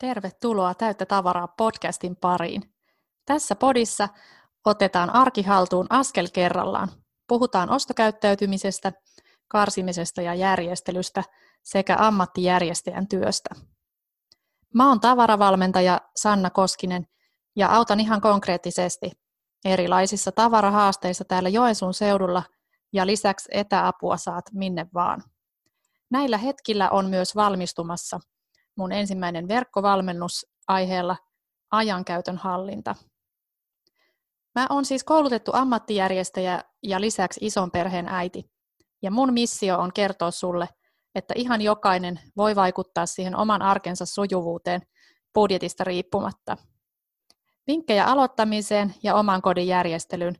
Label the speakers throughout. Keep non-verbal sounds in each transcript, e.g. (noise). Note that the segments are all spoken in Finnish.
Speaker 1: Tervetuloa Täyttä tavaraa podcastin pariin. Tässä podissa otetaan arkihaltuun askel kerrallaan. Puhutaan ostokäyttäytymisestä, karsimisesta ja järjestelystä sekä ammattijärjestäjän työstä. Mä oon tavaravalmentaja Sanna Koskinen ja autan ihan konkreettisesti erilaisissa tavarahaasteissa täällä Joensuun seudulla ja lisäksi etäapua saat minne vaan. Näillä hetkillä on myös valmistumassa mun ensimmäinen verkkovalmennus aiheella ajankäytön hallinta. Mä oon siis koulutettu ammattijärjestäjä ja lisäksi ison perheen äiti. Ja mun missio on kertoa sulle, että ihan jokainen voi vaikuttaa siihen oman arkensa sujuvuuteen budjetista riippumatta. Vinkkejä aloittamiseen ja oman kodin järjestelyyn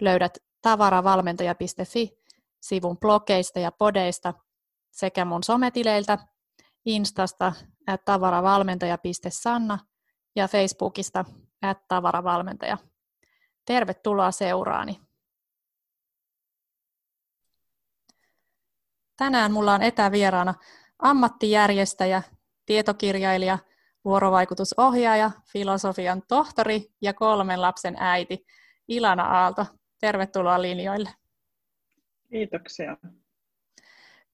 Speaker 1: löydät tavaravalmentaja.fi-sivun blogeista ja podeista sekä mun sometileiltä Instasta at tavaravalmentaja.sanna ja Facebookista at tavaravalmentaja. Tervetuloa seuraani. Tänään mulla on etävieraana ammattijärjestäjä, tietokirjailija, vuorovaikutusohjaaja, filosofian tohtori ja kolmen lapsen äiti Ilana Aalto. Tervetuloa linjoille.
Speaker 2: Kiitoksia.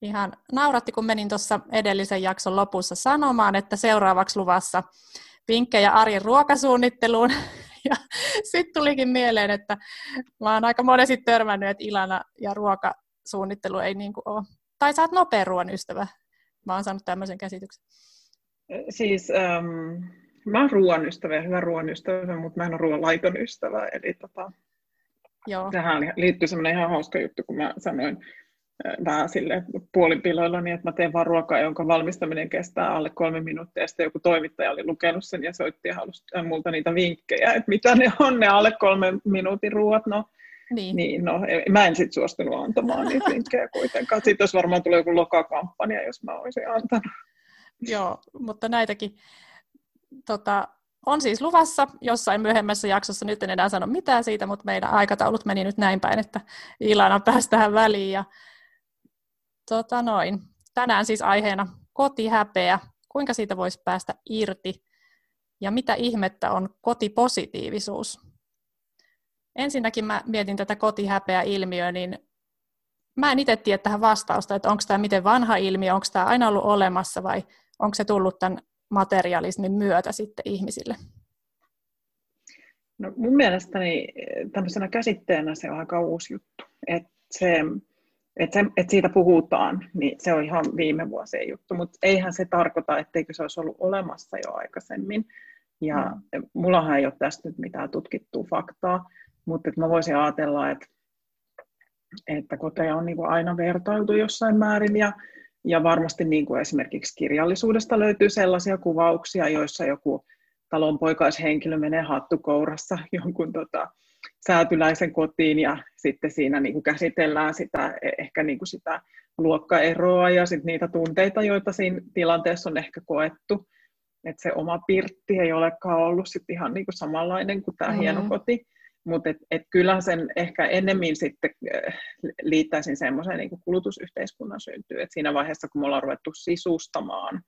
Speaker 1: Ihan nauratti, kun menin tuossa edellisen jakson lopussa sanomaan, että seuraavaksi luvassa vinkkejä arjen ruokasuunnitteluun. (laughs) Ja sitten tulikin mieleen, että mä oon aika monesti törmännyt, että Ilana ja ruokasuunnittelu ei niin ole. Tai sä oot nopea ruoan ystävä. Mä oon saanut tämmöisen käsityksen.
Speaker 2: Siis ähm, mä oon ruoan ystävä ja hyvä ruoan ystävä, mutta mä en ole ruoan laiton ystävä. Eli tota, Joo. tähän liittyy semmoinen ihan hauska juttu, kun mä sanoin vähän sille puolipiloilla niin, että mä teen vaan ruokaa, jonka valmistaminen kestää alle kolme minuuttia. Ja sitten joku toimittaja oli lukenut sen ja soitti ja halusi multa niitä vinkkejä, että mitä ne on ne alle kolme minuutin ruoat. No, niin. niin no, mä en sitten suostunut antamaan niitä vinkkejä kuitenkaan. Sitten olisi varmaan tullut joku lokakampanja, jos mä olisin antanut.
Speaker 1: Joo, mutta näitäkin tota, on siis luvassa jossain myöhemmässä jaksossa. Nyt en enää sano mitään siitä, mutta meidän aikataulut meni nyt näin päin, että Ilana pääsi tähän väliin. Ja Tota noin. Tänään siis aiheena kotihäpeä. Kuinka siitä voisi päästä irti? Ja mitä ihmettä on kotipositiivisuus? Ensinnäkin mä mietin tätä kotihäpeä-ilmiöä, niin mä en itse tiedä tähän vastausta, että onko tämä miten vanha ilmiö, onko tämä aina ollut olemassa vai onko se tullut tämän materialismin myötä sitten ihmisille?
Speaker 2: No mun mielestäni tämmöisenä käsitteenä se on aika uusi juttu. Että se että se, että siitä puhutaan, niin se on ihan viime vuosien juttu, mutta eihän se tarkoita, etteikö se olisi ollut olemassa jo aikaisemmin. Ja mm. mullahan ei ole tästä nyt mitään tutkittua faktaa, mutta että mä voisin ajatella, että, että koteja on niin kuin aina vertailtu jossain määrin ja, ja varmasti niin kuin esimerkiksi kirjallisuudesta löytyy sellaisia kuvauksia, joissa joku talonpoikaishenkilö menee hattukourassa (laughs) jonkun tota, säätyläisen kotiin ja sitten siinä niin kuin käsitellään sitä, e, ehkä niin kuin sitä luokkaeroa ja sitten niitä tunteita, joita siinä tilanteessa on ehkä koettu. Että se oma pirtti ei olekaan ollut sit ihan niin kuin samanlainen kuin tämä mm. hieno koti. Mutta et, et kyllähän sen ehkä ennemmin sitten liittäisin semmoiseen niin kulutusyhteiskunnan syntyyn. Et siinä vaiheessa, kun me ollaan ruvettu sisustamaan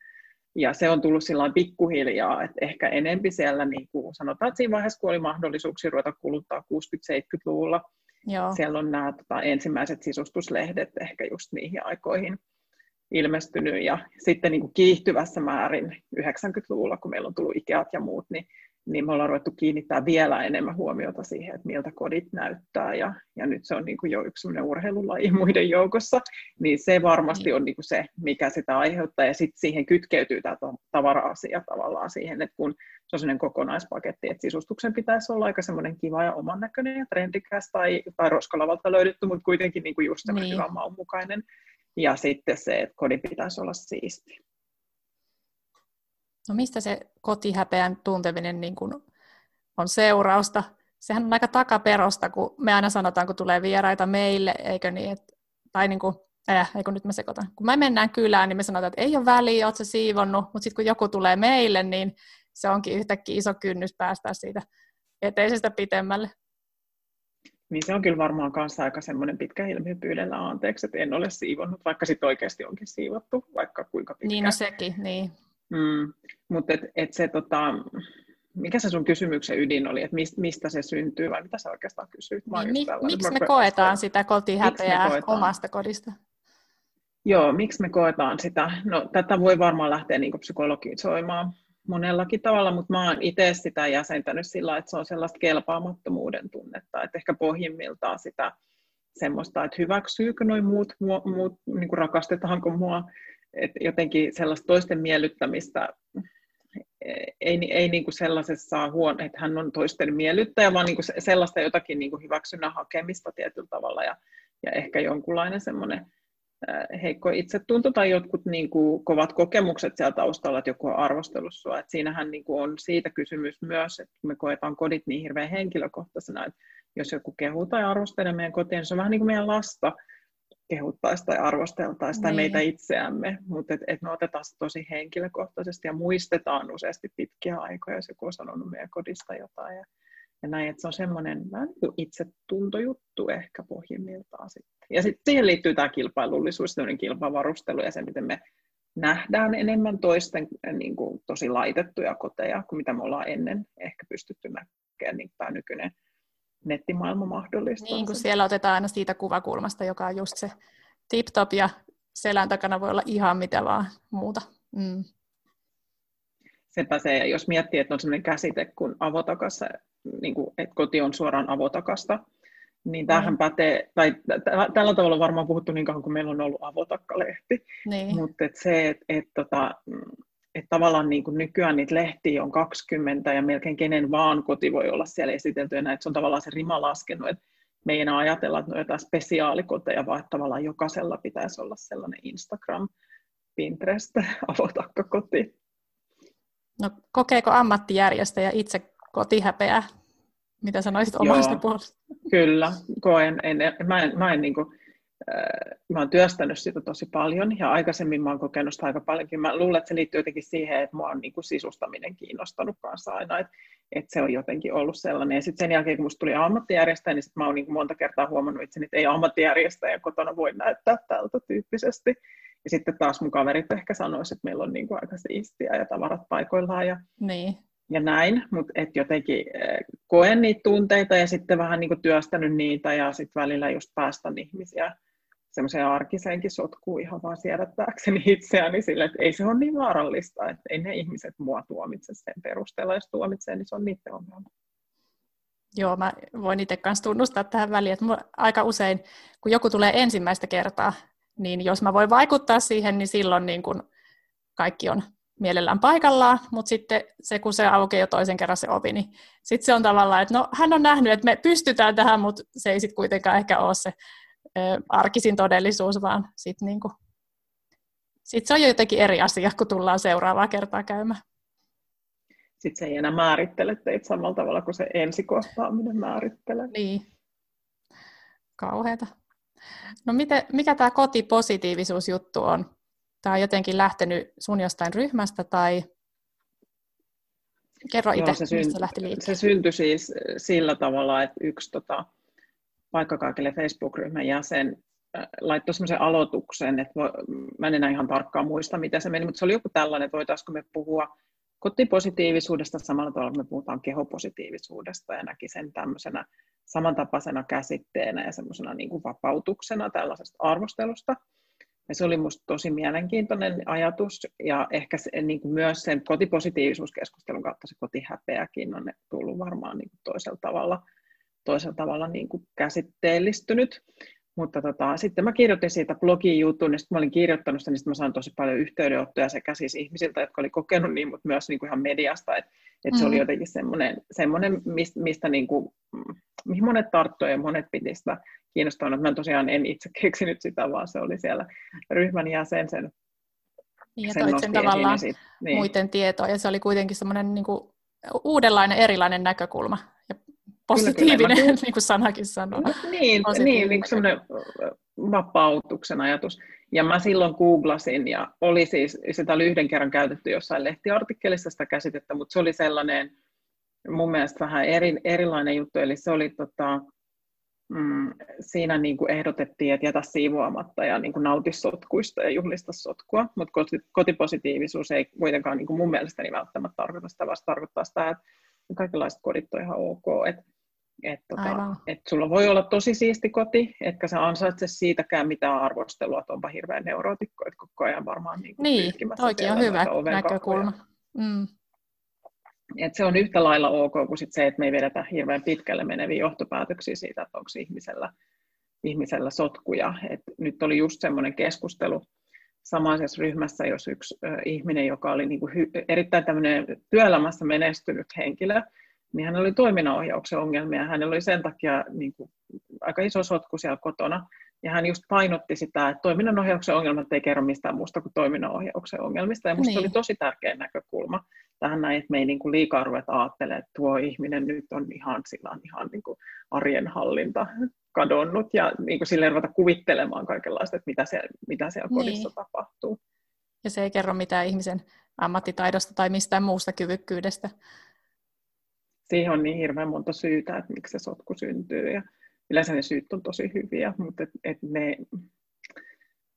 Speaker 2: ja se on tullut sillä pikkuhiljaa, että ehkä enempi siellä, niin kuin sanotaan, että siinä vaiheessa, kun oli mahdollisuuksia ruveta kuluttaa 60-70-luvulla, Joo. siellä on nämä tota, ensimmäiset sisustuslehdet ehkä just niihin aikoihin ilmestynyt, ja sitten niin kuin kiihtyvässä määrin 90-luvulla, kun meillä on tullut Ikeat ja muut, niin niin me ollaan ruvettu kiinnittää vielä enemmän huomiota siihen, että miltä kodit näyttää, ja, ja nyt se on niin kuin jo yksi urheilulaji (laughs) muiden joukossa, niin se varmasti on niin kuin se, mikä sitä aiheuttaa, ja sitten siihen kytkeytyy tämä tavara-asia tavallaan siihen, että kun se on sellainen kokonaispaketti, että sisustuksen pitäisi olla aika semmoinen kiva ja oman näköinen ja trendikäs, tai, tai roskalavalta löydetty, mutta kuitenkin niin kuin just semmoinen niin. hyvä maunmukainen, ja sitten se, että kodin pitäisi olla siisti.
Speaker 1: No mistä se kotihäpeän tunteminen niin kuin on seurausta? Sehän on aika takaperosta, kun me aina sanotaan, kun tulee vieraita meille, eikö niin, että, tai niin kuin, äh, eikö nyt mä sekoitan. Kun me mennään kylään, niin me sanotaan, että ei ole väliä, oot se siivonnut, mutta sitten kun joku tulee meille, niin se onkin yhtäkkiä iso kynnys päästä siitä eteisestä pitemmälle.
Speaker 2: Niin se on kyllä varmaan kanssa aika semmoinen pitkä ilmiö pyydellä anteeksi, että en ole siivonnut, vaikka sitten oikeasti onkin siivottu, vaikka kuinka pitkään.
Speaker 1: Niin, no sekin, niin.
Speaker 2: Mm. mutta et, et se, tota, mikä se sun kysymyksen ydin oli, että mistä se syntyy vai mitä sä oikeastaan kysyit?
Speaker 1: Niin, mi, miksi me koetaan sitä kotihäpeää omasta kodista?
Speaker 2: Joo, miksi me koetaan sitä? No, tätä voi varmaan lähteä niin psykologisoimaan monellakin tavalla, mutta mä oon itse sitä jäsentänyt sillä, että se on sellaista kelpaamattomuuden tunnetta, että ehkä pohjimmiltaan sitä semmoista, että hyväksyykö noin muut, muut niin kuin rakastetaanko mua, että jotenkin sellaista toisten miellyttämistä ei, ei niin kuin sellaisessa huone, että hän on toisten miellyttäjä, vaan niin kuin sellaista jotakin niin kuin hyväksynnän hakemista tietyllä tavalla ja, ja ehkä jonkunlainen semmoinen heikko itsetunto tai jotkut niin kuin, kovat kokemukset siellä taustalla, että joku on arvostellut sua. Et siinähän niin kuin, on siitä kysymys myös, että me koetaan kodit niin hirveän henkilökohtaisena, että jos joku kehuu tai arvostelee meidän kotiin, niin se on vähän niin kuin meidän lasta kehuttaisi tai arvosteltaisi tai niin. meitä itseämme, mutta et, et me otetaan se tosi henkilökohtaisesti ja muistetaan useasti pitkiä aikoja, jos joku on sanonut meidän kodista jotain. Ja, ja näin, että se on semmoinen vähän niin itsetuntojuttu ehkä pohjimmiltaan sitten. Ja sitten siihen liittyy tämä kilpailullisuus, tämmöinen kilpavarustelu ja se, miten me nähdään enemmän toisten niin kuin, tosi laitettuja koteja kuin mitä me ollaan ennen ehkä pystytty näkemään, niin tämä nykyinen nettimaailma mahdollistaa.
Speaker 1: Niin, kun siellä otetaan aina siitä kuvakulmasta, joka on just se tip-top ja selän takana voi olla ihan mitä vaan muuta. Mm.
Speaker 2: Sepä se, ja jos miettii, että on sellainen käsite kuin avotakassa, niin kuin, että koti on suoraan avotakasta, niin tämähän mm. pätee, tai t- tällä tavalla on varmaan puhuttu niin kauan kuin meillä on ollut avotakkalehti, niin. mutta et se, että et, tota, että tavallaan niin kuin nykyään niitä lehtiä on 20 ja melkein kenen vaan koti voi olla siellä esiteltynä, että se on tavallaan se rima laskenut, että me ei enää ajatella, että ne on jotain spesiaalikoteja, vaan että tavallaan jokaisella pitäisi olla sellainen Instagram, Pinterest, (laughs) avotakkakoti.
Speaker 1: No kokeeko ammattijärjestäjä itse kotihäpeää? Mitä sanoisit omasta puolesta?
Speaker 2: Kyllä, koen. En, mä en, mä en niin kuin, mä oon työstänyt sitä tosi paljon ja aikaisemmin mä oon kokenut sitä aika paljonkin. Mä luulen, että se liittyy jotenkin siihen, että mua on niin kuin sisustaminen kiinnostanut kanssa aina, että, että se on jotenkin ollut sellainen. Ja sitten sen jälkeen, kun musta tuli ammattijärjestäjä, niin sit mä oon niin kuin monta kertaa huomannut itseni, että ei ammattijärjestäjä kotona voi näyttää tältä tyyppisesti. Ja sitten taas mun kaverit ehkä sanoisivat, että meillä on niin kuin aika siistiä ja tavarat paikoillaan ja,
Speaker 1: niin.
Speaker 2: ja näin, mutta et jotenkin koen niitä tunteita ja sitten vähän niin kuin työstänyt niitä ja sitten välillä just päästän ihmisiä semmoiseen arkiseenkin sotkuun ihan vaan siedättääkseni itseäni sille, että ei se ole niin vaarallista, että ei ne ihmiset mua tuomitse sen perusteella, jos tuomitsee, niin se on niiden ongelma.
Speaker 1: Joo, mä voin itse kanssa tunnustaa tähän väliin, että aika usein, kun joku tulee ensimmäistä kertaa, niin jos mä voin vaikuttaa siihen, niin silloin niin kun kaikki on mielellään paikallaan, mutta sitten se, kun se aukeaa jo toisen kerran se ovi, niin sitten se on tavallaan, että no hän on nähnyt, että me pystytään tähän, mutta se ei sitten kuitenkaan ehkä ole se arkisin todellisuus, vaan sitten niinku, sit se on jo jotenkin eri asia, kun tullaan seuraavaa kertaa käymään.
Speaker 2: Sitten se ei enää määrittele teitä samalla tavalla kuin se ensikohtaaminen määrittelee.
Speaker 1: Niin. Kauheeta. No miten, mikä tämä kotipositiivisuusjuttu on? Tämä on jotenkin lähtenyt sun jostain ryhmästä tai kerro itse, Joo, se mistä synt- lähti liikkeelle.
Speaker 2: Se syntyi siis sillä tavalla, että yksi tota, vaikka kaikille Facebook-ryhmän jäsen äh, laittoi semmoisen aloituksen, että mä en enää ihan tarkkaan muista, mitä se meni, mutta se oli joku tällainen, että voitaisiinko me puhua kotipositiivisuudesta samalla tavalla, kun me puhutaan kehopositiivisuudesta ja näki sen tämmöisenä samantapaisena käsitteenä ja semmoisena niin kuin vapautuksena tällaisesta arvostelusta. Ja se oli minusta tosi mielenkiintoinen ajatus ja ehkä se, niin kuin myös sen kotipositiivisuuskeskustelun kautta se kotihäpeäkin on tullut varmaan niin kuin toisella tavalla – toisella tavalla niin kuin käsitteellistynyt. Mutta tota, sitten mä kirjoitin siitä blogin jutun, ja sitten mä olin kirjoittanut sitä, niin sitten mä sain tosi paljon yhteydenottoja sekä siis ihmisiltä, jotka oli kokenut niin, mutta myös niin kuin ihan mediasta, että et mm. se oli mm. jotenkin semmoinen, semmoinen mistä, mistä niin kuin, mihin monet tarttuivat ja monet piti sitä kiinnostavana. Mä tosiaan en itse keksinyt sitä, vaan se oli siellä ryhmän jäsen sen
Speaker 1: niin, ja sen, sen tavallaan sit, niin. muiden tietoa, ja se oli kuitenkin semmoinen niin kuin uudenlainen, erilainen näkökulma. Positiivinen, kyllä, kyllä. (laughs) niin kuin sanakin sanoo. No,
Speaker 2: niin, niin, niin kuin semmoinen vapautuksen ajatus. Ja mä silloin googlasin, ja oli siis, sitä oli yhden kerran käytetty jossain lehtiartikkelissa sitä käsitettä, mutta se oli sellainen mun mielestä vähän eri, erilainen juttu, eli se oli tota, mm, siinä niin kuin ehdotettiin, että jätä siivoamatta ja niin kuin nauti sotkuista ja juhlista sotkua, mutta kotipositiivisuus ei kuitenkaan niin kuin mun mielestäni välttämättä tarkoita sitä, vaan tarkoittaa sitä, että kaikenlaiset kodit on ihan ok, että et, tota, et sulla voi olla tosi siisti koti, etkä sä ansaitse siitäkään mitään arvostelua, että onpa hirveän neurotikko, että koko ajan varmaan
Speaker 1: niin Niin, toikin on hyvä näkökulma. Mm.
Speaker 2: Et se on yhtä lailla ok kuin sit se, että me ei vedetä hirveän pitkälle meneviä johtopäätöksiä siitä, että onko ihmisellä, ihmisellä sotkuja. Et nyt oli just semmoinen keskustelu samaisessa ryhmässä, jos yksi ihminen, joka oli niinku hy- erittäin työelämässä menestynyt henkilö, niin hänellä oli toiminnanohjauksen ongelmia. Hänellä oli sen takia niin kuin, aika iso sotku siellä kotona. Ja hän just painotti sitä, että toiminnanohjauksen ongelmat ei kerro mistään muusta kuin toiminnanohjauksen ongelmista. Ja minusta niin. oli tosi tärkeä näkökulma tähän näin, että me ei niin kuin liikaa ruveta ajattelemaan, että tuo ihminen nyt on ihan, sillä on ihan niin kuin arjen hallinta kadonnut ja niin kuin silleen ruveta kuvittelemaan kaikenlaista, että mitä, siellä, mitä siellä niin. kodissa tapahtuu.
Speaker 1: Ja se ei kerro mitään ihmisen ammattitaidosta tai mistään muusta kyvykkyydestä
Speaker 2: siihen on niin hirveän monta syytä, että miksi se sotku syntyy. Ja yleensä ne syyt on tosi hyviä, mutta et, et ne,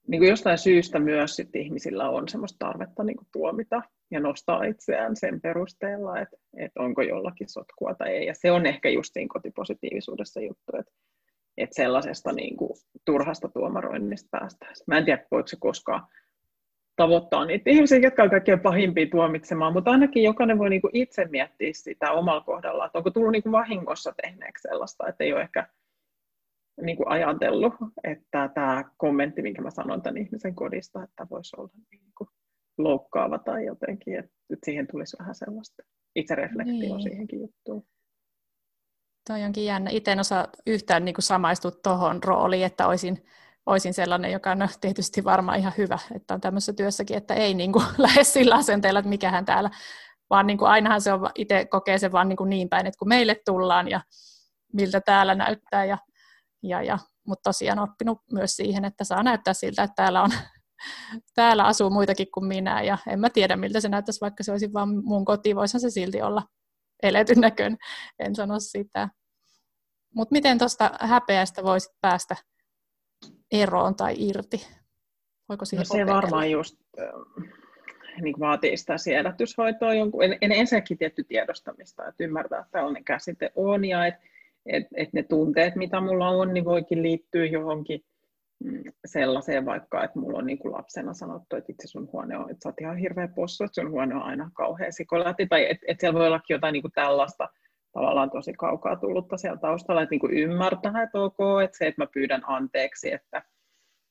Speaker 2: niin kuin jostain syystä myös sit ihmisillä on semmoista tarvetta niin kuin tuomita ja nostaa itseään sen perusteella, että, että onko jollakin sotkua tai ei. Ja se on ehkä just siinä kotipositiivisuudessa juttu, että, että sellaisesta niin kuin turhasta tuomaroinnista päästäisiin. Mä en tiedä, voiko se koskaan tavoittaa niitä ihmisiä, jotka on kaikkein pahimpia tuomitsemaan, mutta ainakin jokainen voi niinku itse miettiä sitä omalla kohdalla, että onko tullut niinku vahingossa tehneeksi sellaista, että ei ole ehkä niinku ajatellut, että tämä kommentti, minkä mä sanon tämän ihmisen kodista, että voisi olla niinku loukkaava tai jotenkin, että, siihen tulisi vähän sellaista itsereflektioa niin. siihenkin juttuun.
Speaker 1: Toi onkin jännä. Itse en osaa yhtään niin samaistua tuohon rooliin, että olisin olisin sellainen, joka on no, tietysti varmaan ihan hyvä, että on tämmöisessä työssäkin, että ei niin kuin, (laughs) lähde sillä asenteella, että mikähän täällä, vaan niin kuin, ainahan se on, itse kokee sen vaan niin, kuin niin päin, että kun meille tullaan ja miltä täällä näyttää, ja, ja, ja, mutta tosiaan oppinut myös siihen, että saa näyttää siltä, että täällä, on, (laughs) täällä asuu muitakin kuin minä, ja en mä tiedä, miltä se näyttäisi, vaikka se olisi vain mun koti, voisihan se silti olla eletyn näkön, en sano sitä. Mutta miten tuosta häpeästä voisit päästä eroon tai irti?
Speaker 2: Voiko siihen no se varmaan just äh, niin vaatii sitä siedätyshoitoa. Jonkun, en, en ensinnäkin tietty tiedostamista, että ymmärtää, että tällainen käsite on ja että et, et ne tunteet, mitä mulla on, niin voikin liittyä johonkin mm, sellaiseen vaikka, että mulla on niin kuin lapsena sanottu, että itse sun huone on, että sä oot ihan hirveä possu, että sun huone on aina kauhean sikolati, tai että et siellä voi ollakin jotain niin kuin tällaista, tavallaan tosi kaukaa tullutta siellä taustalla, että niin kuin ymmärtää, että ok, että se, että mä pyydän anteeksi, että,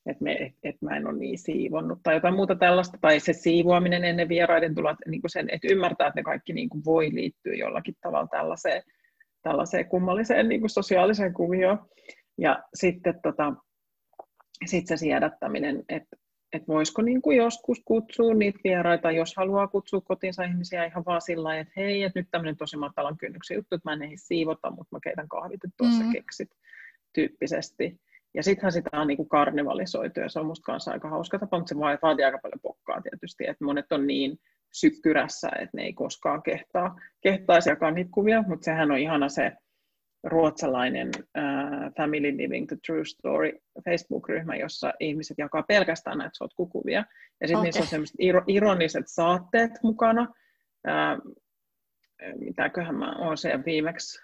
Speaker 2: että, me, että, mä en ole niin siivonnut tai jotain muuta tällaista, tai se siivoaminen ennen vieraiden tuloa, että, niin sen, että ymmärtää, että ne kaikki niin kuin voi liittyä jollakin tavalla tällaiseen, tällaiseen kummalliseen niin kuin sosiaaliseen kuvioon. Ja sitten tota, sit se siedättäminen, että että voisiko niin kuin joskus kutsua niitä vieraita, jos haluaa kutsua kotiinsa ihmisiä ihan vaan sillä lailla, että hei, että nyt tämmöinen tosi matalan kynnyksen juttu, että mä en ehdi siivota, mutta mä keitän kahvit, että tuossa mm. keksit tyyppisesti. Ja sittenhän sitä on niin kuin karnevalisoitu, ja se on musta kanssa aika hauska tapa, mutta se vaatii aika paljon pokkaa tietysti, että monet on niin sykkyrässä, että ne ei koskaan kehtaa, kehtaisi jakaa niitä kuvia, mutta sehän on ihana se, ruotsalainen uh, Family Living the True Story Facebook-ryhmä, jossa ihmiset jakaa pelkästään näitä sotkukuvia. Ja sitten okay. niissä on sellaiset ir- ironiset saatteet mukana. Uh, mitäköhän mä oon siellä viimeksi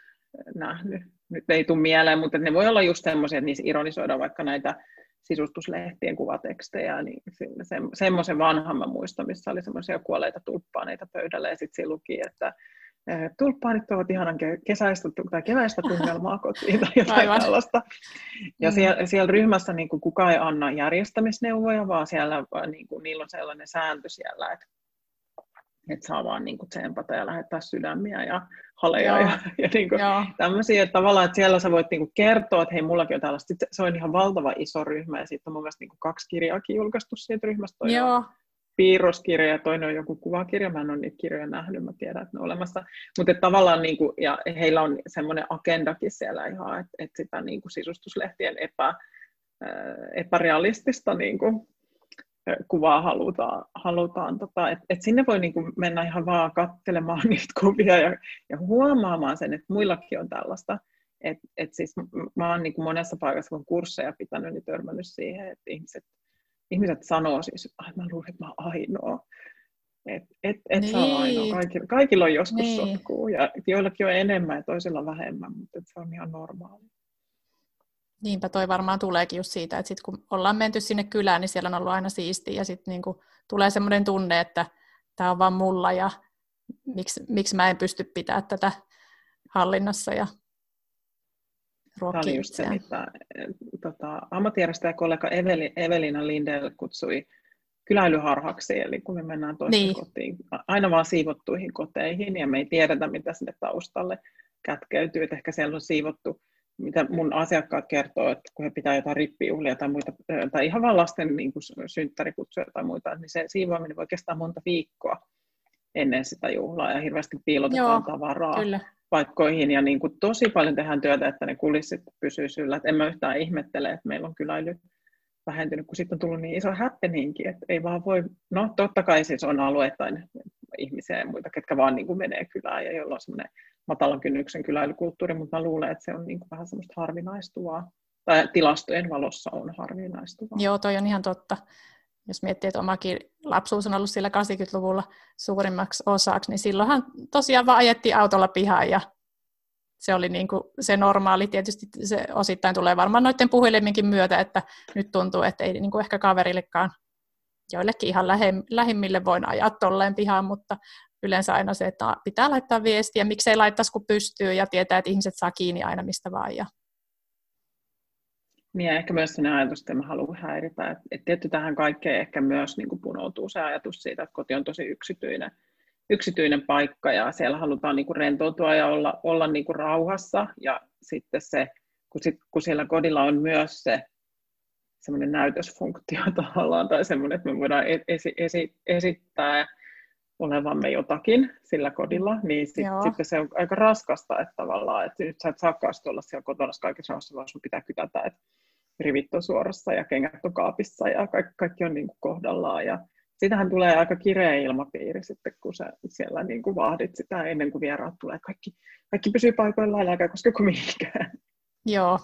Speaker 2: nähnyt. Nyt ei tule mieleen, mutta ne voi olla just semmoisia, että niissä ironisoidaan vaikka näitä sisustuslehtien kuvatekstejä, niin se, semmoisen vanhan mä muistan, missä oli semmoisia kuolleita tulppaaneita pöydällä, ja sitten luki, että tulppaanit tuovat ihanan kesäistä tai keväistä tunnelmaa kotiin tai jotain Aivan. tällaista. Ja mm. siellä, siellä ryhmässä niin kuin kukaan ei anna järjestämisneuvoja, vaan siellä niin kuin, niillä on sellainen sääntö siellä, että, että saa vaan niin kuin tsempata ja lähettää sydämiä ja haleja Joo. ja, ja niin kuin, tämmöisiä. Että tavallaan, että siellä sä voit niin kuin kertoa, että hei, mullakin on tällaista. Se on ihan valtava iso ryhmä ja sitten on mun mielestä niin kuin kaksi kirjaakin julkaistu siitä ryhmästä. Joo. On piirroskirja ja toinen on joku kuvakirja. Mä en ole niitä kirjoja nähnyt, mä tiedän, että ne on olemassa. Mutta tavallaan niin kuin, ja heillä on semmoinen agendakin siellä ihan, että, että sitä niin kuin sisustuslehtien epä, epärealistista niin kuin, kuvaa halutaan. halutaan tota, että et sinne voi niin kuin mennä ihan vaan katselemaan (laughs) niitä kuvia ja, ja huomaamaan sen, että muillakin on tällaista. Et, et siis mä oon niin kuin monessa paikassa, kun kursseja pitänyt, niin törmännyt siihen, että ihmiset, ihmiset sanoo siis, että mä luulen, että mä oon ainoa. Et, et, et niin. saa ainoa. Kaikilla, kaikilla on joskus niin. sotkuu ja joillakin on enemmän ja toisilla vähemmän, mutta se on ihan normaali.
Speaker 1: Niinpä toi varmaan tuleekin just siitä, että sit kun ollaan menty sinne kylään, niin siellä on ollut aina siistiä ja sitten niinku tulee semmoinen tunne, että tämä on vaan mulla ja miksi, miksi mä en pysty pitämään tätä hallinnassa ja
Speaker 2: Tämä oli just se, mitä tota, ammattijärjestäjäkollega Eveli, Evelina Lindell kutsui kyläilyharhaksi, eli kun me mennään toiseen niin. kotiin, aina vaan siivottuihin koteihin, ja me ei tiedetä, mitä sinne taustalle kätkeytyy, että ehkä siellä on siivottu, mitä mun asiakkaat kertoo, että kun he pitää jotain rippijuhlia tai muita, tai ihan vaan lasten niin kuin synttärikutsuja tai muita, niin se siivoaminen voi kestää monta viikkoa ennen sitä juhlaa, ja hirveästi piilotetaan Joo, tavaraa. Kyllä paikkoihin ja niin kuin tosi paljon tehdään työtä, että ne kulissit pysyy yllä. Et en mä yhtään ihmettele, että meillä on kyläily vähentynyt, kun sitten on tullut niin iso happeningki, että ei vaan voi, no totta kai siis on alueittain ihmisiä ja muita, ketkä vaan niin kuin menee kylään ja jolla on semmoinen matalan kynnyksen kyläilykulttuuri, mutta mä luulen, että se on niin kuin vähän semmoista harvinaistuvaa, tai tilastojen valossa on harvinaistuvaa.
Speaker 1: Joo, toi on ihan totta jos miettii, että omakin lapsuus on ollut sillä 80-luvulla suurimmaksi osaksi, niin silloinhan tosiaan vaan ajettiin autolla pihaan ja se oli niin kuin se normaali. Tietysti se osittain tulee varmaan noiden puhelimenkin myötä, että nyt tuntuu, että ei niin kuin ehkä kaverillekaan joillekin ihan lähimmille voin ajaa tolleen pihaan, mutta yleensä aina se, että pitää laittaa viestiä, miksei laittaisi kun pystyy ja tietää, että ihmiset saa kiinni aina mistä vaan ja
Speaker 2: niin ja ehkä myös sellainen ajatus, että mä haluan häiritä. Että et tietty tähän kaikkeen ehkä myös niin kuin punoutuu se ajatus siitä, että koti on tosi yksityinen, yksityinen paikka ja siellä halutaan niin kuin rentoutua ja olla, olla niin kuin rauhassa. Ja sitten se, kun, sit, kun siellä kodilla on myös se semmoinen näytösfunktio (laughs) tavallaan tai semmoinen, että me voidaan esi, esi, esittää olevamme jotakin sillä kodilla, niin sit, sitten se on aika raskasta, että tavallaan, että nyt sä et saakaan olla siellä kotona kaikessa rauhassa, vaan sun pitää kytätä, että rivit on suorassa ja kengät on kaapissa ja kaikki, kaikki on niin kuin kohdallaan. Ja sitähän tulee aika kireä ilmapiiri sitten, kun sä siellä niin kuin vahdit sitä ennen kuin vieraat tulee. Kaikki, kaikki pysyy paikoillaan, eikä koske kuin mihinkään.
Speaker 1: Joo,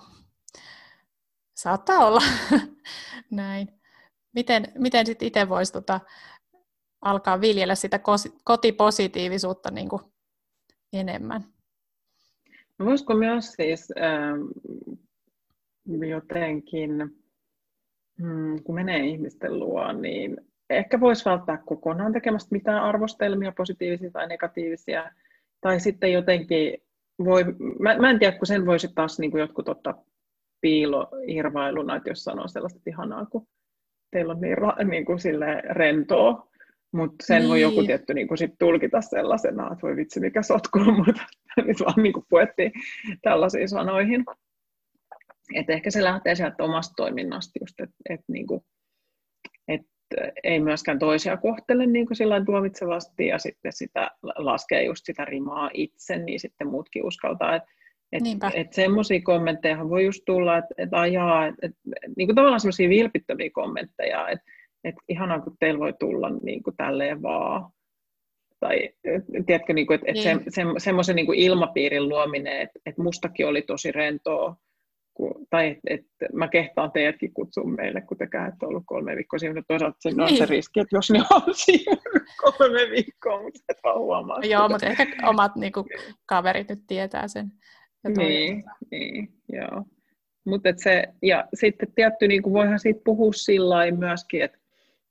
Speaker 1: saattaa olla (laughs) näin. Miten, miten sitten itse voisi tota, alkaa viljellä sitä kotipositiivisuutta niin kuin enemmän?
Speaker 2: Voisiko myös siis ähm, jotenkin, mm, kun menee ihmisten luo, niin ehkä voisi välttää kokonaan tekemästä mitään arvostelmia, positiivisia tai negatiivisia, tai sitten jotenkin voi, mä, mä en tiedä, kun sen voisi taas niin kuin jotkut ottaa piilohirvailuna, että jos sanoo sellaista ihanaa, kun teillä on niin, ra, niin kuin rentoa, mutta sen niin. voi joku niin. tietty niin kuin sit tulkita sellaisena, että voi vitsi mikä sotku, (laughs) mutta nyt vaan niin kuin puettiin tällaisiin sanoihin. Et ehkä se lähtee sieltä omasta toiminnasta just, että et, niinku, et ei myöskään toisia kohtele niin kuin tuomitsevasti ja sitten sitä laskee just sitä rimaa itse, niin sitten muutkin uskaltaa. Että et, et semmoisia kommentteja voi just tulla, että et, ajaa, et, et, niin kuin tavallaan semmoisia vilpittömiä kommentteja, että et ihanaa kun teillä voi tulla niin kuin tälleen vaan. Tai tiedätkö, niin kuin, että et se, niin. se, semmoisen niin ilmapiirin luominen, että et mustakin oli tosi rentoa, kun, tai että et, mä kehtaan teidätkin kutsua meille, kun te käytte ollut kolme viikkoa siinä, mutta toisaalta se niin. on se niin. riski, että jos ne on (laughs) siinä kolme viikkoa, mutta et vaan huomaa.
Speaker 1: Joo, mutta ehkä omat niinku, kaverit nyt tietää sen.
Speaker 2: Niin, niin, joo. Mutta se, ja sitten tietty, niin kuin voihan siitä puhua sillä myöskin, että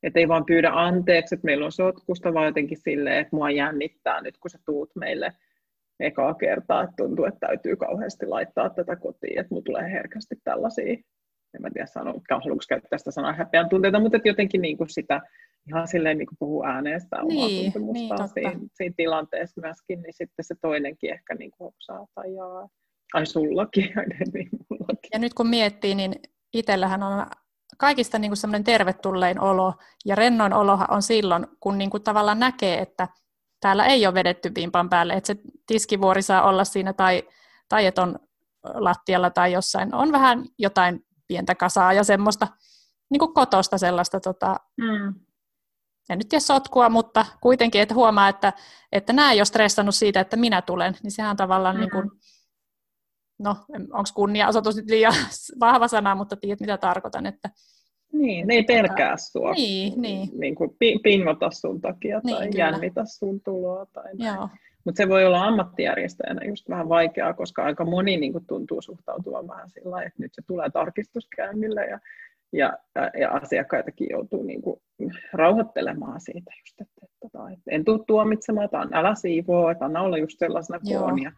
Speaker 2: et ei vaan pyydä anteeksi, että meillä on sotkusta, vaan jotenkin silleen, että mua jännittää nyt, kun sä tuut meille ekaa kertaa, että tuntuu, että täytyy kauheasti laittaa tätä kotiin, että mulla tulee herkästi tällaisia, en mä tiedä sanoa, haluanko käyttää sitä sanaa häpeän tunteita, mutta että jotenkin niin kuin sitä ihan silleen niin kuin puhuu ääneen sitä omaa niin, tuntemustaan niin, siinä, siinä, tilanteessa myöskin, niin sitten se toinenkin ehkä niin kuin hoksaa tai jaa, ai sullakin, (laughs) niin mullakin.
Speaker 1: Ja nyt kun miettii, niin itsellähän on kaikista niin kuin semmoinen tervetullein olo ja rennoin olo on silloin, kun niin kuin tavallaan näkee, että täällä ei ole vedetty vimpan päälle, että se tiskivuori saa olla siinä tai, tai että on lattialla tai jossain. On vähän jotain pientä kasaa ja semmoista niin kuin kotosta sellaista, tota, mm. en nyt tiedä sotkua, mutta kuitenkin, että huomaa, että, että nämä ei ole stressannut siitä, että minä tulen, niin sehän tavallaan mm-hmm. niin kuin, no onko kunnia-osoitus nyt liian (laughs) vahva sana, mutta tiedät mitä tarkoitan, että
Speaker 2: niin, ne ei pelkää sua.
Speaker 1: Niin, niin.
Speaker 2: niin kuin pingota sun takia tai niin, jännitä sun tuloa. Tai
Speaker 1: Joo.
Speaker 2: Mutta se voi olla ammattijärjestäjänä just vähän vaikeaa, koska aika moni niin kuin, tuntuu suhtautuvan vähän sillä että nyt se tulee tarkistuskäynnille ja, ja, ja asiakkaitakin joutuu niin kuin, rauhoittelemaan siitä just, että, että, että, että en tule tuomitsemaan, että älä siivoo, että anna olla just sellaisena kuin ja,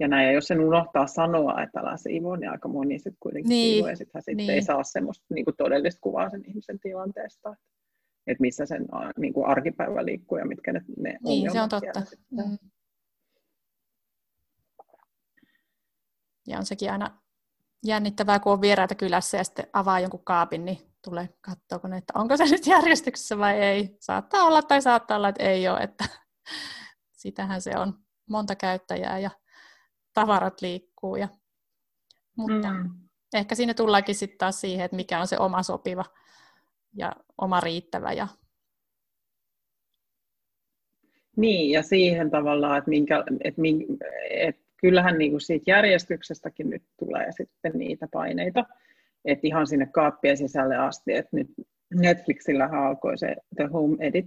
Speaker 2: ja näin, ja jos sen unohtaa sanoa, että älä siivoo, niin aika moni sitten kuitenkin niin. siivoo, ja sitten sit niin. ei saa semmoista niin kuin todellista kuvaa sen ihmisen tilanteesta että missä sen niin kuin arkipäivä liikkuu ja mitkä ne, ne
Speaker 1: niin, se on totta. Mm. Ja on sekin aina jännittävää, kun on vieraita kylässä ja sitten avaa jonkun kaapin, niin tulee katsoa, että onko se nyt järjestyksessä vai ei. Saattaa olla tai saattaa olla, että ei ole. Että sitähän se on. Monta käyttäjää ja tavarat liikkuu. Ja, mutta mm. ehkä siinä tullaankin sitten taas siihen, että mikä on se oma sopiva ja oma riittävä. Ja...
Speaker 2: Niin, ja siihen tavallaan, että, minkä, että, minkä, että kyllähän niin kuin siitä järjestyksestäkin nyt tulee sitten niitä paineita, että ihan sinne kaappien sisälle asti, että nyt Netflixillä alkoi se The Home Edit,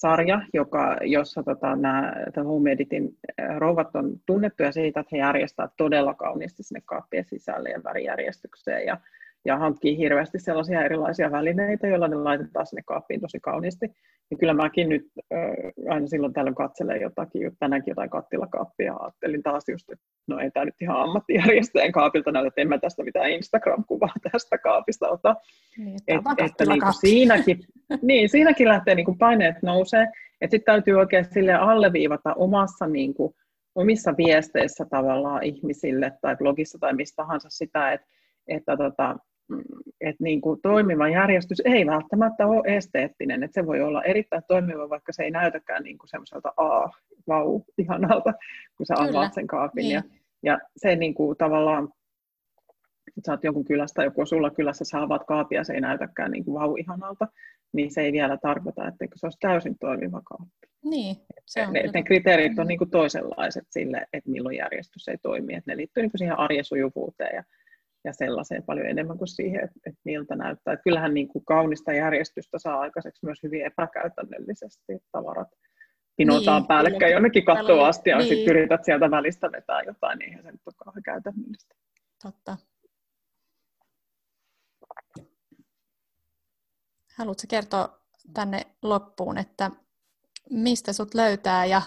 Speaker 2: sarja, joka, jossa tota, nämä The Home Editin rouvat on tunnettuja siitä, että he järjestävät todella kauniisti sinne kaappien sisälle ja värijärjestykseen. Ja ja hankkii hirveästi sellaisia erilaisia välineitä, joilla ne laitetaan sinne kaappiin tosi kauniisti. Ja kyllä mäkin nyt äh, aina silloin tällöin katselen jotakin, tänäänkin jotain kattilakaappia, ja ajattelin taas just, että no ei tämä nyt ihan ammattijärjestäjän kaapilta näytä, että en mä tästä mitään Instagram-kuvaa (laughs) tästä kaapista ota.
Speaker 1: Niin,
Speaker 2: Et, että niin kuin siinäkin, niin, siinäkin lähtee niin kuin paineet nousee, että sitten täytyy oikein sille alleviivata omassa niin kuin, omissa viesteissä tavallaan ihmisille tai blogissa tai mistä tahansa sitä, että että tota, että niin kuin toimiva järjestys ei välttämättä ole esteettinen, että se voi olla erittäin toimiva, vaikka se ei näytäkään niin kuin semmoiselta a, vau, ihanalta, kun sä Kyllä. avaat sen kaapin. Niin. Ja, ja se niin kuin tavallaan, että sä oot jonkun kylästä, joku sulla kylässä, sä avaat kaapia, se ei näytäkään niin kuin vau, ihanalta, niin se ei vielä tarkoita, että se olisi täysin toimiva kaappi.
Speaker 1: Niin, se on
Speaker 2: ne, ne kriteerit on niin kuin toisenlaiset sille, että milloin järjestys ei toimi, että ne liittyy niin kuin siihen arjen sujuvuuteen ja ja sellaiseen paljon enemmän kuin siihen, että, että miltä näyttää. Että kyllähän niin kuin kaunista järjestystä saa aikaiseksi myös hyvin epäkäytännöllisesti, tavarat pinotaan niin, päällekkäin jonnekin kattoon asti, ja niin. sitten yrität sieltä välistä vetää jotain, niin eihän se nyt ole kauhean käytännöllistä.
Speaker 1: Totta. Haluatko kertoa tänne loppuun, että mistä sut löytää ja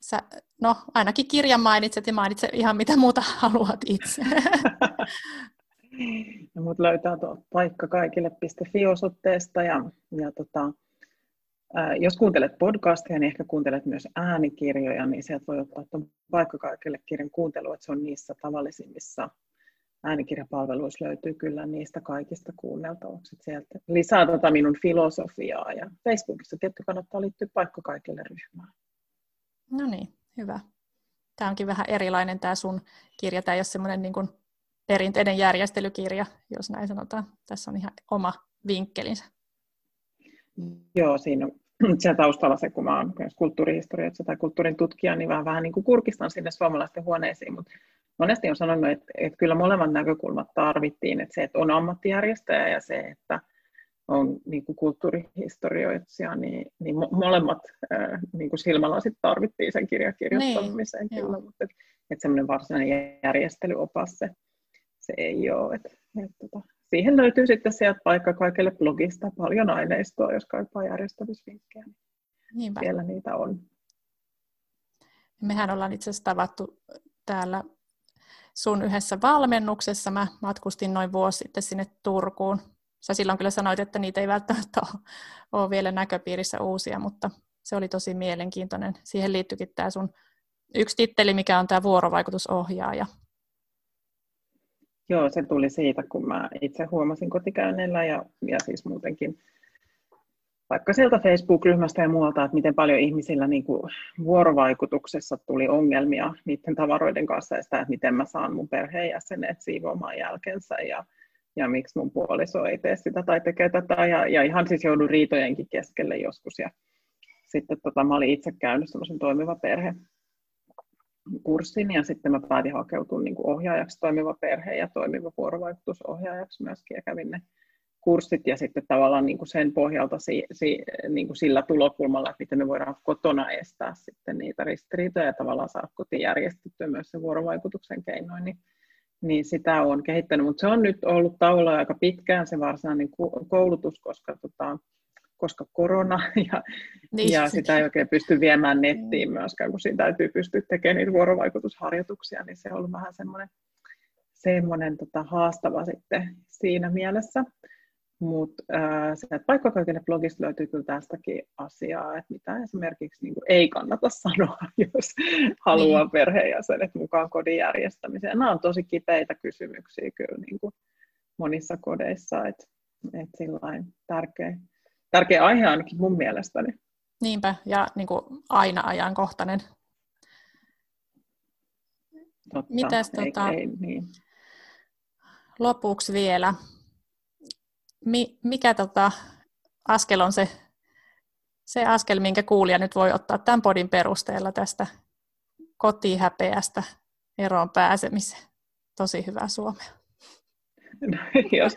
Speaker 1: sä, no ainakin kirjan mainitset ja mainitse ihan mitä muuta (laughs) haluat itse. (laughs) (laughs)
Speaker 2: no, mut löytää tuolta paikka kaikille.fi osoitteesta ja, ja tota, ää, jos kuuntelet podcastia, niin ehkä kuuntelet myös äänikirjoja, niin sieltä voi ottaa tuon paikka kaikille kirjan kuuntelu, että se on niissä tavallisimmissa äänikirjapalveluissa löytyy kyllä niistä kaikista kuunneltavaksi. Sieltä lisää tota minun filosofiaa ja Facebookissa tietty kannattaa liittyä paikka kaikille ryhmään.
Speaker 1: No niin, hyvä. Tämä onkin vähän erilainen tämä sun kirja. Tämä ei ole semmoinen niin perinteinen järjestelykirja, jos näin sanotaan. Tässä on ihan oma vinkkelinsä.
Speaker 2: Joo, siinä on (clears throat) siellä taustalla se, kun mä olen kulttuurihistorioitsija tai kulttuurin tutkija, niin vähän, vähän niin kuin kurkistan sinne suomalaisten huoneisiin, mutta monesti on sanonut, että, että kyllä molemmat näkökulmat tarvittiin, että se, että on ammattijärjestäjä ja se, että on niin kuin kulttuurihistorioitsija, niin, niin molemmat äh, niin kuin silmälasit tarvittiin sen kirjan kirjoittamiseen niin, kyllä, mutta että et semmoinen varsinainen järjestelyopas se, se ei ole. Et, et, tota, siihen löytyy sitten sieltä paikka kaikille blogista paljon aineistoa, jos kaipaa järjestämisvinkkejä. Niin Niinpä. Siellä niitä on.
Speaker 1: Mehän ollaan itse asiassa tavattu täällä sun yhdessä valmennuksessa. Mä matkustin noin vuosi sitten sinne Turkuun Sä silloin kyllä sanoit, että niitä ei välttämättä ole, vielä näköpiirissä uusia, mutta se oli tosi mielenkiintoinen. Siihen liittyykin tämä sun yksi titteli, mikä on tämä vuorovaikutusohjaaja.
Speaker 2: Joo, se tuli siitä, kun mä itse huomasin kotikäynneillä ja, ja siis muutenkin vaikka sieltä Facebook-ryhmästä ja muualta, että miten paljon ihmisillä niin kuin vuorovaikutuksessa tuli ongelmia niiden tavaroiden kanssa ja sitä, että miten mä saan mun perheenjäsenet siivoamaan jälkensä ja ja miksi mun puoliso ei tee sitä tai tekee tätä. Ja, ja ihan siis joudun riitojenkin keskelle joskus. Ja sitten tota, mä olin itse käynyt semmoisen toimiva perhe kurssin ja sitten mä päätin hakeutua niin ohjaajaksi toimiva perhe ja toimiva vuorovaikutusohjaajaksi myöskin ja kävin ne kurssit ja sitten tavallaan niin kuin sen pohjalta si, si, niin kuin sillä tulokulmalla, että miten me voidaan kotona estää sitten niitä ristiriitoja ja tavallaan saada kotiin järjestettyä myös se vuorovaikutuksen keinoin, niin, niin sitä on kehittänyt, mutta se on nyt ollut tauolla aika pitkään se varsinainen koulutus, koska tota, koska korona (laughs) ja, niin. ja sitä ei oikein pysty viemään nettiin mm. myöskään, kun siinä täytyy pystyä tekemään niitä vuorovaikutusharjoituksia, niin se on ollut vähän semmoinen, semmoinen tota, haastava sitten siinä mielessä. Mutta äh, paikkakäytinen blogista löytyy kyllä tästäkin asiaa, että mitä esimerkiksi niin kuin, ei kannata (laughs) sanoa, jos haluaa niin. perheenjäsenet mukaan kodin järjestämiseen. Nämä on tosi kipeitä kysymyksiä kyllä niin kuin monissa kodeissa, että et sillä tärkeä, tärkeä aihe ainakin mun mielestäni.
Speaker 1: Niinpä, ja niin kuin aina ajankohtainen.
Speaker 2: Totta, Mitäs, ei, tota, ei, niin.
Speaker 1: lopuksi vielä, mi, mikä tota, askel on se, se askel, minkä kuulija nyt voi ottaa tämän podin perusteella tästä kotihäpeästä eroon pääsemiseen? Tosi hyvää suomea. (laughs)
Speaker 2: Jos,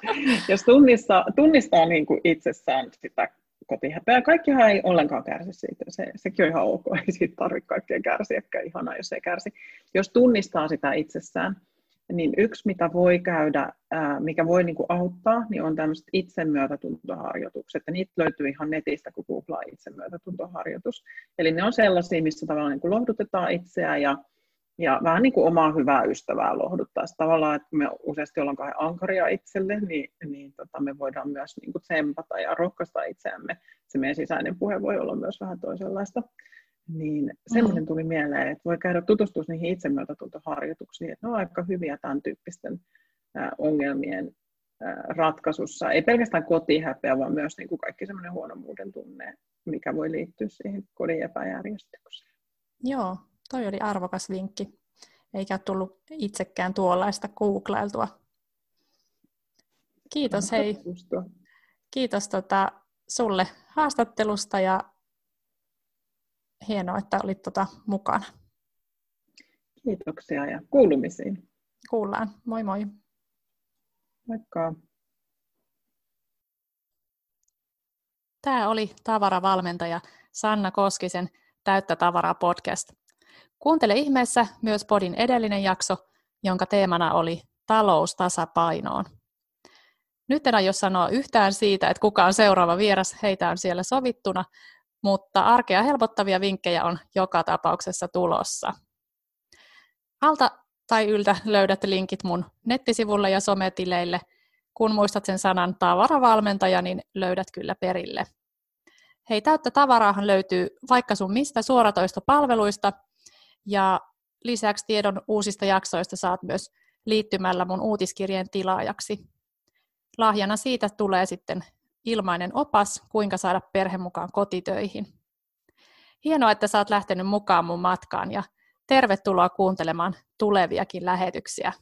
Speaker 2: jos tunnistaa, tunnistaa niin kuin itsessään sitä kotihäpeää, kaikkihan ei ollenkaan kärsi siitä. Se, sekin on ihan ok, (laughs) ei siitä tarvitse kaikkea kärsiäkään, ihanaa jos ei kärsi. Jos tunnistaa sitä itsessään, niin yksi, mitä voi käydä, mikä voi niin kuin auttaa, niin on tämmöiset itsemyötätuntoharjoitukset. Ja niitä löytyy ihan netistä, kun googlaa itsemyötätuntoharjoitus. Eli ne on sellaisia, missä tavallaan niin kuin lohdutetaan itseä ja, ja vähän niin kuin omaa hyvää ystävää lohduttaa. Sitten tavallaan, että me useasti ollaan kahden ankaria itselle, niin, niin tota, me voidaan myös niin kuin tsempata ja rohkaista itseämme. Se meidän sisäinen puhe voi olla myös vähän toisenlaista. Niin semmoinen mm. tuli mieleen, että voi käydä tutustua niihin itsemyötätuntoharjoituksiin, että ne on aika hyviä tämän tyyppisten ongelmien ratkaisussa. Ei pelkästään kotihäpeä, vaan myös niin kuin kaikki semmoinen huonomuuden tunne, mikä voi liittyä siihen kodin epäjärjestykseen.
Speaker 1: Joo, toi oli arvokas vinkki. Eikä tullut itsekään tuollaista googlailtua. Kiitos hei. Kiitos tota, sulle haastattelusta ja hienoa, että olit tota mukana.
Speaker 2: Kiitoksia ja kuulumisiin.
Speaker 1: Kuullaan. Moi moi.
Speaker 2: Moikka.
Speaker 1: Tämä oli tavaravalmentaja Sanna Koskisen Täyttä tavaraa podcast. Kuuntele ihmeessä myös podin edellinen jakso, jonka teemana oli talous tasapainoon. Nyt en aio sanoa yhtään siitä, että kuka on seuraava vieras, heitä on siellä sovittuna, mutta arkea helpottavia vinkkejä on joka tapauksessa tulossa. Alta tai yltä löydät linkit mun nettisivulle ja sometileille. Kun muistat sen sanan tavaravalmentaja, niin löydät kyllä perille. Hei, täyttä tavaraahan löytyy vaikka sun mistä suoratoistopalveluista, ja lisäksi tiedon uusista jaksoista saat myös liittymällä mun uutiskirjeen tilaajaksi. Lahjana siitä tulee sitten ilmainen opas, kuinka saada perhe mukaan kotitöihin. Hienoa, että saat lähtenyt mukaan mun matkaan ja tervetuloa kuuntelemaan tuleviakin lähetyksiä.